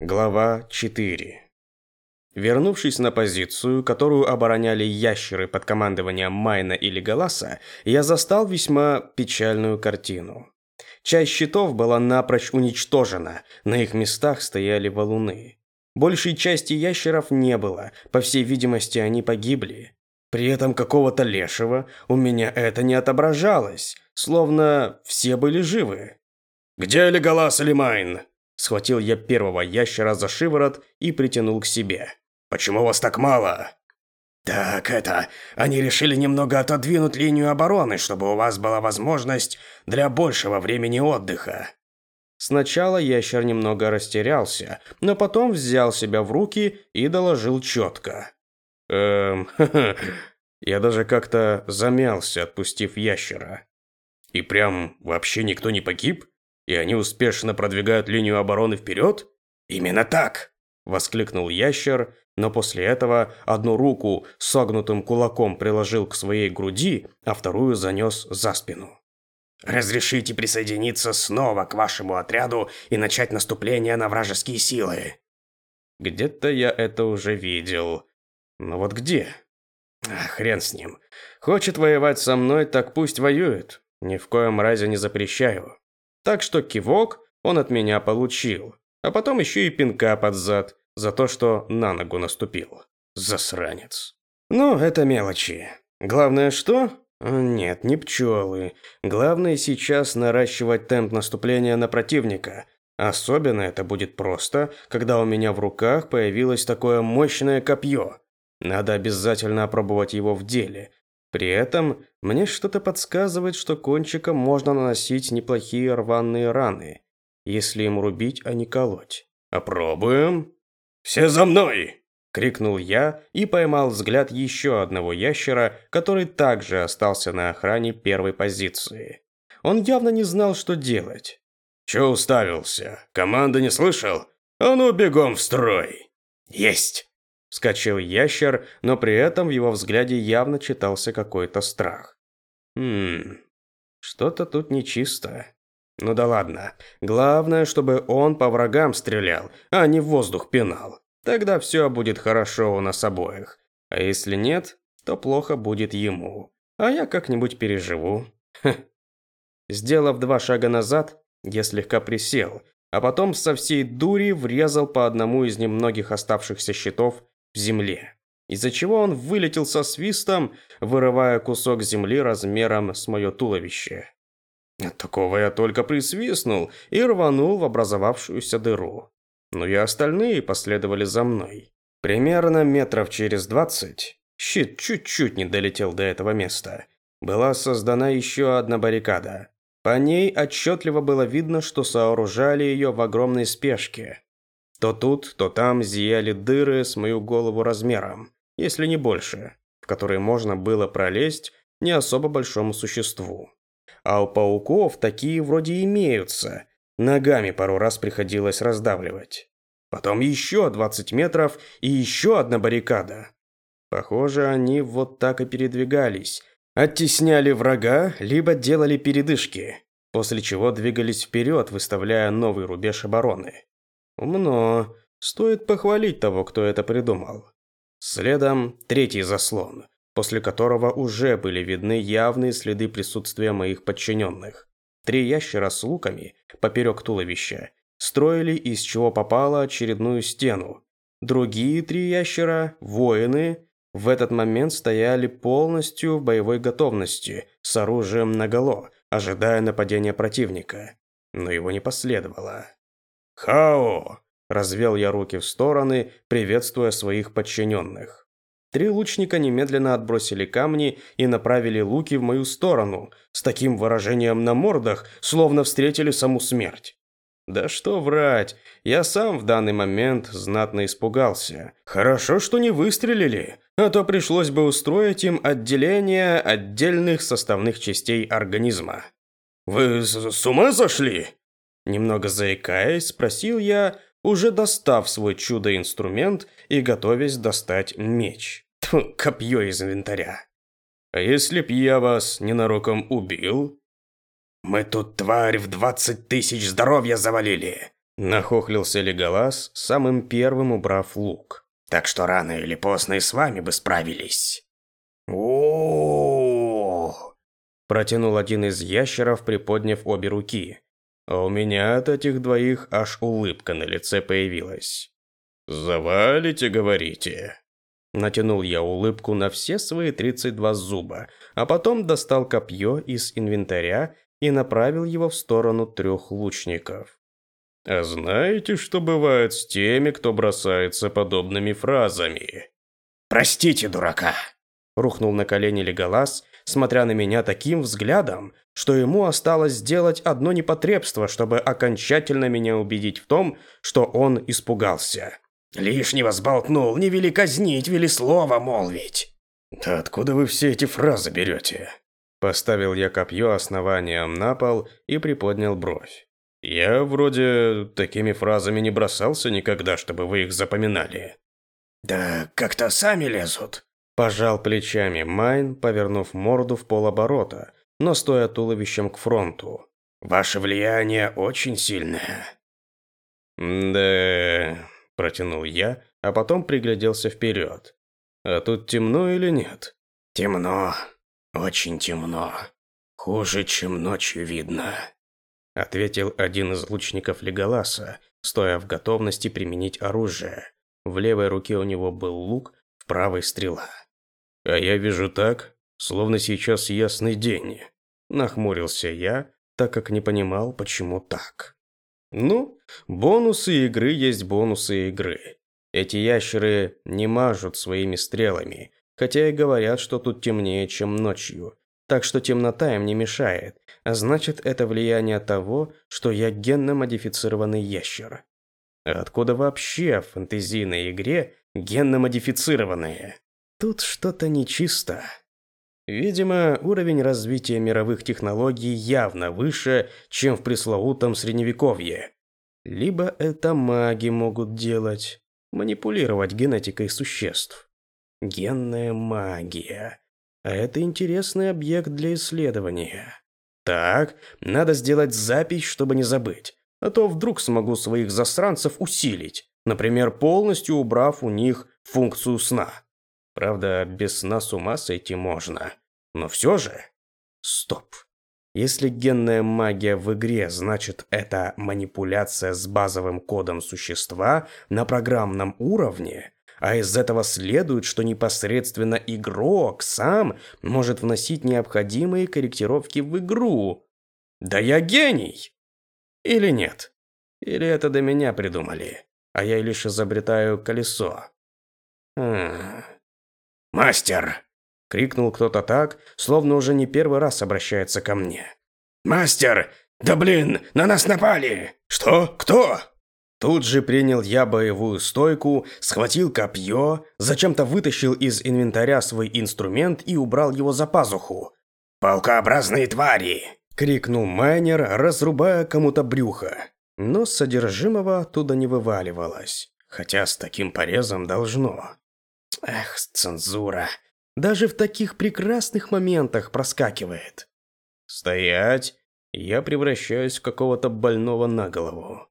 Глава 4 Вернувшись на позицию, которую обороняли ящеры под командованием Майна или Галаса, я застал весьма печальную картину. Часть щитов была напрочь уничтожена, на их местах стояли валуны. Большей части ящеров не было, по всей видимости, они погибли. При этом какого-то лешего у меня это не отображалось, словно все были живы. «Где Леголас или Майн?» Схватил я первого ящера за шиворот и притянул к себе. «Почему вас так мало?» «Так это, они решили немного отодвинуть линию обороны, чтобы у вас была возможность для большего времени отдыха». Сначала ящер немного растерялся, но потом взял себя в руки и доложил четко. «Эм, Я даже как-то замялся, отпустив ящера. И прям вообще никто не погиб? И они успешно продвигают линию обороны вперед? Именно так! Воскликнул ящер, но после этого одну руку согнутым кулаком приложил к своей груди, а вторую занес за спину. «Разрешите присоединиться снова к вашему отряду и начать наступление на вражеские силы?» Где-то я это уже видел. Но вот где? А, хрен с ним. Хочет воевать со мной, так пусть воюет. Ни в коем разе не запрещаю. Так что кивок он от меня получил, а потом еще и пинка под зад за то, что на ногу наступил. Засранец. Ну, это мелочи. Главное что? Нет, не пчелы. Главное сейчас наращивать темп наступления на противника. Особенно это будет просто, когда у меня в руках появилось такое мощное копье. Надо обязательно опробовать его в деле, при этом мне что-то подсказывает, что кончиком можно наносить неплохие рваные раны, если им рубить, а не колоть. Опробуем. Все за мной! крикнул я и поймал взгляд еще одного ящера, который также остался на охране первой позиции. Он явно не знал, что делать. Че уставился? Команды не слышал? А ну бегом в строй. Есть. Вскочил ящер, но при этом в его взгляде явно читался какой-то страх. Хм, что-то тут нечисто. Ну да ладно. Главное, чтобы он по врагам стрелял, а не в воздух пинал. Тогда все будет хорошо у нас обоих. А если нет, то плохо будет ему. А я как-нибудь переживу. Хм. Сделав два шага назад, я слегка присел, а потом со всей дури врезал по одному из немногих оставшихся щитов земле, из-за чего он вылетел со свистом, вырывая кусок земли размером с мое туловище. От такого я только присвистнул и рванул в образовавшуюся дыру. Но и остальные последовали за мной. Примерно метров через двадцать, щит чуть-чуть не долетел до этого места, была создана еще одна баррикада. По ней отчетливо было видно, что сооружали ее в огромной спешке. То тут, то там зияли дыры с мою голову размером, если не больше, в которые можно было пролезть не особо большому существу. А у пауков такие вроде имеются, ногами пару раз приходилось раздавливать. Потом еще 20 метров и еще одна баррикада. Похоже, они вот так и передвигались, оттесняли врага, либо делали передышки, после чего двигались вперед, выставляя новый рубеж обороны. Умно. Стоит похвалить того, кто это придумал. Следом третий заслон, после которого уже были видны явные следы присутствия моих подчиненных. Три ящера с луками поперек туловища строили из чего попало очередную стену. Другие три ящера, воины, в этот момент стояли полностью в боевой готовности, с оружием наголо, ожидая нападения противника. Но его не последовало. «Хао!» – развел я руки в стороны, приветствуя своих подчиненных. Три лучника немедленно отбросили камни и направили луки в мою сторону, с таким выражением на мордах, словно встретили саму смерть. Да что врать, я сам в данный момент знатно испугался. Хорошо, что не выстрелили, а то пришлось бы устроить им отделение отдельных составных частей организма. «Вы с ума сошли?» Немного заикаясь, спросил я, уже достав свой чудо-инструмент и готовясь достать меч. Тьфу, копье из инвентаря. «А если б я вас ненароком убил?» «Мы тут тварь в двадцать тысяч здоровья завалили!» Нахохлился Леголас, самым первым убрав лук. Так что рано или поздно и с вами бы справились. о Протянул один из ящеров, приподняв обе руки. А у меня от этих двоих аж улыбка на лице появилась. «Завалите, говорите?» Натянул я улыбку на все свои 32 зуба, а потом достал копье из инвентаря и направил его в сторону трех лучников. А знаете, что бывает с теми, кто бросается подобными фразами? «Простите, дурака!» Рухнул на колени Леголас, смотря на меня таким взглядом, что ему осталось сделать одно непотребство, чтобы окончательно меня убедить в том, что он испугался. Лишнего сболтнул, не вели казнить, вели слово молвить. Да откуда вы все эти фразы берете? Поставил я копье основанием на пол и приподнял бровь. Я вроде такими фразами не бросался никогда, чтобы вы их запоминали. Да как-то сами лезут. Пожал плечами Майн, повернув морду в полоборота, но стоя туловищем к фронту. Ваше влияние очень сильное. Да, Протянул я, а потом пригляделся вперед. А тут темно или нет? Темно. Очень темно. Хуже, чем ночью видно. Ответил один из лучников Леголаса, стоя в готовности применить оружие. В левой руке у него был лук, в правой стрела. А я вижу так, словно сейчас ясный день. Нахмурился я, так как не понимал, почему так. Ну, бонусы игры есть бонусы игры. Эти ящеры не мажут своими стрелами, хотя и говорят, что тут темнее, чем ночью. Так что темнота им не мешает, а значит это влияние того, что я генно-модифицированный ящер. А откуда вообще в фэнтезийной игре генно-модифицированные? Тут что-то нечисто. Видимо, уровень развития мировых технологий явно выше, чем в пресловутом средневековье. Либо это маги могут делать, манипулировать генетикой существ. Генная магия. А это интересный объект для исследования. Так, надо сделать запись, чтобы не забыть. А то вдруг смогу своих засранцев усилить, например, полностью убрав у них функцию сна. Правда, без сна с ума сойти можно. Но все же... Стоп. Если генная магия в игре, значит это манипуляция с базовым кодом существа на программном уровне, а из этого следует, что непосредственно игрок сам может вносить необходимые корректировки в игру. Да я гений! Или нет? Или это до меня придумали, а я лишь изобретаю колесо? Хм... «Мастер!» — крикнул кто-то так, словно уже не первый раз обращается ко мне. «Мастер! Да блин, на нас напали! Что? Кто?» Тут же принял я боевую стойку, схватил копье, зачем-то вытащил из инвентаря свой инструмент и убрал его за пазуху. «Паукообразные твари!» – крикнул майнер, разрубая кому-то брюхо. Но содержимого оттуда не вываливалось, хотя с таким порезом должно. Эх, цензура. Даже в таких прекрасных моментах проскакивает. Стоять! Я превращаюсь в какого-то больного на голову.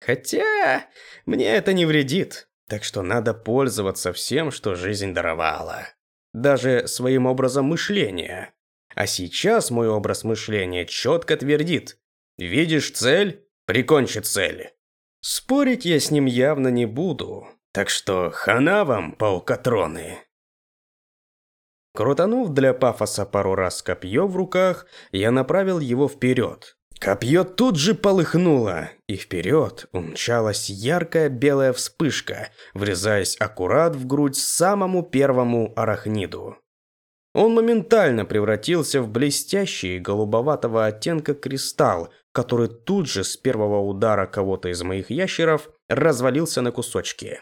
Хотя мне это не вредит, так что надо пользоваться всем, что жизнь даровала. Даже своим образом мышления. А сейчас мой образ мышления четко твердит. Видишь цель? Прикончи цель. Спорить я с ним явно не буду, так что хана вам, паукатроны. Крутанув для пафоса пару раз копье в руках, я направил его вперед. Копье тут же полыхнуло, и вперед умчалась яркая белая вспышка, врезаясь аккурат в грудь самому первому арахниду. Он моментально превратился в блестящий голубоватого оттенка кристалл, который тут же с первого удара кого-то из моих ящеров развалился на кусочки.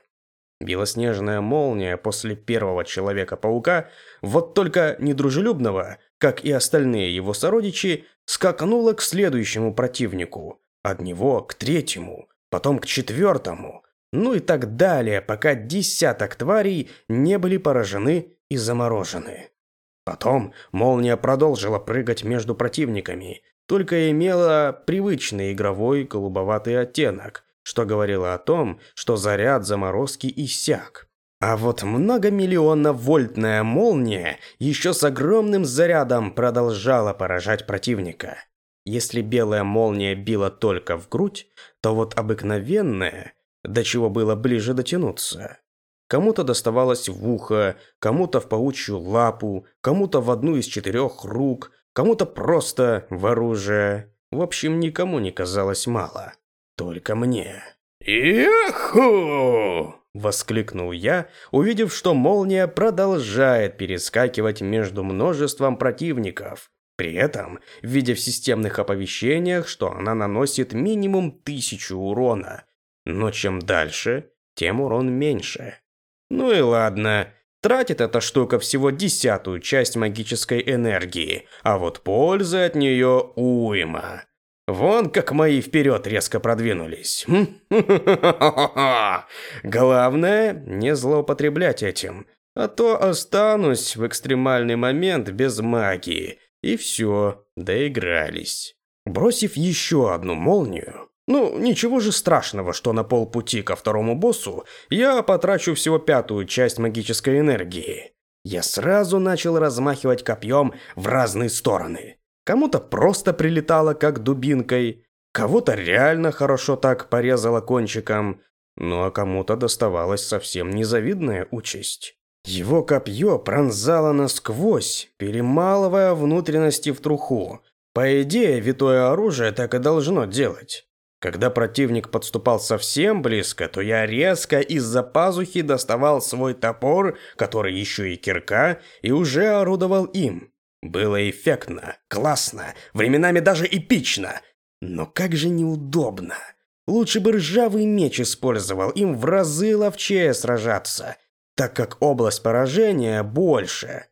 Белоснежная молния после первого Человека-паука, вот только недружелюбного, как и остальные его сородичи, скакнула к следующему противнику, от него к третьему, потом к четвертому, ну и так далее, пока десяток тварей не были поражены и заморожены. Потом молния продолжила прыгать между противниками, только имела привычный игровой голубоватый оттенок, что говорило о том, что заряд заморозки иссяк. А вот многомиллионно-вольтная молния еще с огромным зарядом продолжала поражать противника. Если белая молния била только в грудь, то вот обыкновенная, до чего было ближе дотянуться. Кому-то доставалось в ухо, кому-то в паучью лапу, кому-то в одну из четырех рук, кому-то просто в оружие. В общем, никому не казалось мало. Только мне. «Иху!» – воскликнул я, увидев, что молния продолжает перескакивать между множеством противников. При этом, видя в системных оповещениях, что она наносит минимум тысячу урона. Но чем дальше, тем урон меньше. Ну и ладно, тратит эта штука всего десятую часть магической энергии, а вот пользы от нее уйма. Вон как мои вперед резко продвинулись. Главное, не злоупотреблять этим, а то останусь в экстремальный момент без магии. И все, доигрались. Бросив еще одну молнию, ну, ничего же страшного, что на полпути ко второму боссу я потрачу всего пятую часть магической энергии. Я сразу начал размахивать копьем в разные стороны. Кому-то просто прилетало как дубинкой, кого-то реально хорошо так порезало кончиком, ну а кому-то доставалась совсем незавидная участь. Его копье пронзало насквозь, перемалывая внутренности в труху. По идее, витое оружие так и должно делать. Когда противник подступал совсем близко, то я резко из-за пазухи доставал свой топор, который еще и кирка, и уже орудовал им. Было эффектно, классно, временами даже эпично. Но как же неудобно. Лучше бы ржавый меч использовал, им в разы ловчее сражаться, так как область поражения больше.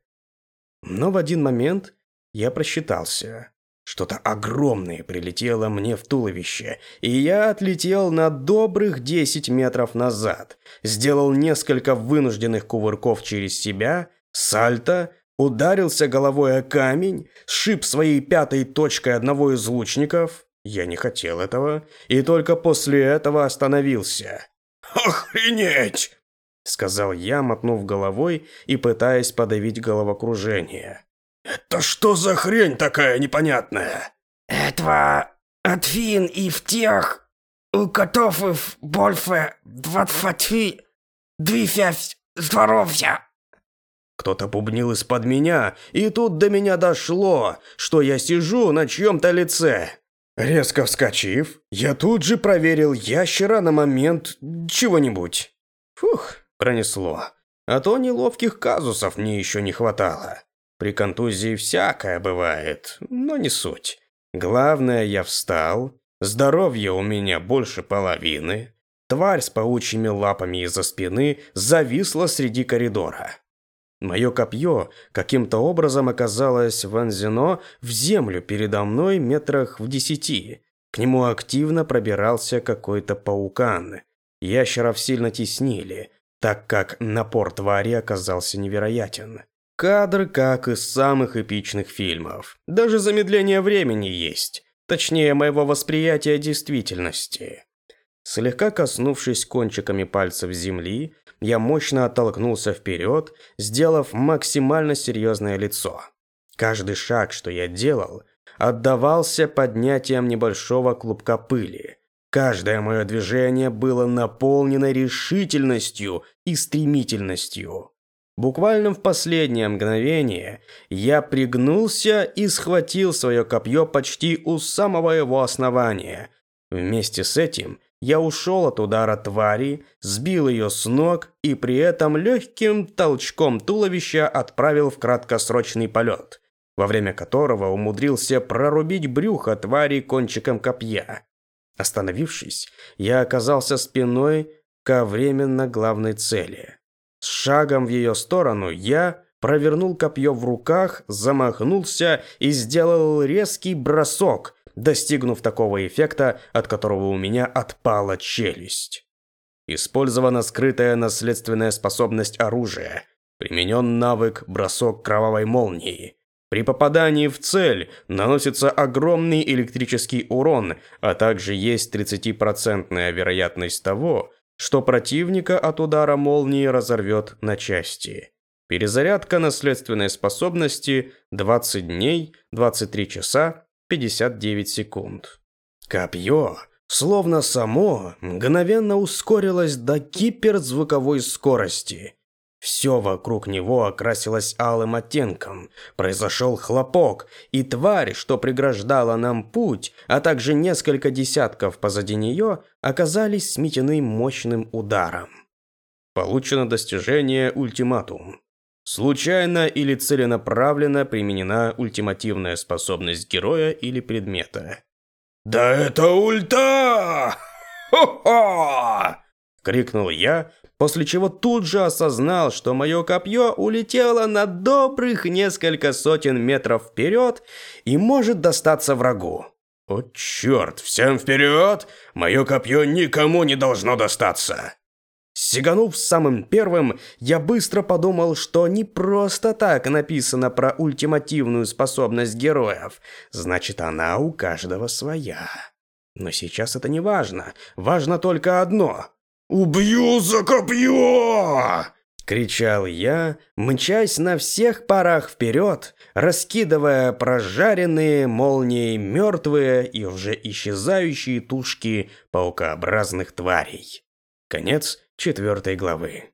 Но в один момент я просчитался. Что-то огромное прилетело мне в туловище, и я отлетел на добрых 10 метров назад, сделал несколько вынужденных кувырков через себя, сальто, ударился головой о камень, сшиб своей пятой точкой одного из лучников. Я не хотел этого, и только после этого остановился. «Охренеть!» — сказал я, мотнув головой и пытаясь подавить головокружение. «Это что за хрень такая непонятная?» «Это от фин и в тех, у котов и в больше двадцати двифясь здоровья». Кто-то бубнил из-под меня, и тут до меня дошло, что я сижу на чьем-то лице. Резко вскочив, я тут же проверил ящера на момент чего-нибудь. Фух, пронесло. А то неловких казусов мне еще не хватало. При контузии всякое бывает, но не суть. Главное, я встал, здоровье у меня больше половины. Тварь с паучьими лапами из-за спины зависла среди коридора. Мое копье каким-то образом оказалось вонзено в землю передо мной метрах в десяти. К нему активно пробирался какой-то паукан. Ящеров сильно теснили, так как напор твари оказался невероятен. Кадр, как из самых эпичных фильмов. Даже замедление времени есть. Точнее, моего восприятия действительности. Слегка коснувшись кончиками пальцев земли, я мощно оттолкнулся вперед, сделав максимально серьезное лицо. Каждый шаг, что я делал, отдавался поднятием небольшого клубка пыли. Каждое мое движение было наполнено решительностью и стремительностью. Буквально в последнее мгновение я пригнулся и схватил свое копье почти у самого его основания. Вместе с этим я ушел от удара твари, сбил ее с ног и при этом легким толчком туловища отправил в краткосрочный полет, во время которого умудрился прорубить брюхо твари кончиком копья. Остановившись, я оказался спиной ко временно главной цели – с шагом в ее сторону я провернул копье в руках, замахнулся и сделал резкий бросок, достигнув такого эффекта, от которого у меня отпала челюсть. Использована скрытая наследственная способность оружия. Применен навык «Бросок кровавой молнии». При попадании в цель наносится огромный электрический урон, а также есть 30% вероятность того, что противника от удара молнии разорвет на части. Перезарядка наследственной способности 20 дней, 23 часа, 59 секунд. Копье, словно само, мгновенно ускорилось до гиперзвуковой скорости. Все вокруг него окрасилось алым оттенком. Произошел хлопок, и тварь, что преграждала нам путь, а также несколько десятков позади нее, оказались сметены мощным ударом. Получено достижение ультиматум. Случайно или целенаправленно применена ультимативная способность героя или предмета. «Да это ульта! Хо-хо!» — крикнул я, после чего тут же осознал, что мое копье улетело на добрых несколько сотен метров вперед и может достаться врагу. «О, черт, всем вперед! Мое копье никому не должно достаться!» Сиганув самым первым, я быстро подумал, что не просто так написано про ультимативную способность героев. Значит, она у каждого своя. Но сейчас это не важно. Важно только одно. «Убью за копье!» Кричал я, мчась на всех парах вперед, раскидывая прожаренные молнией мертвые и уже исчезающие тушки паукообразных тварей. Конец четвертой главы.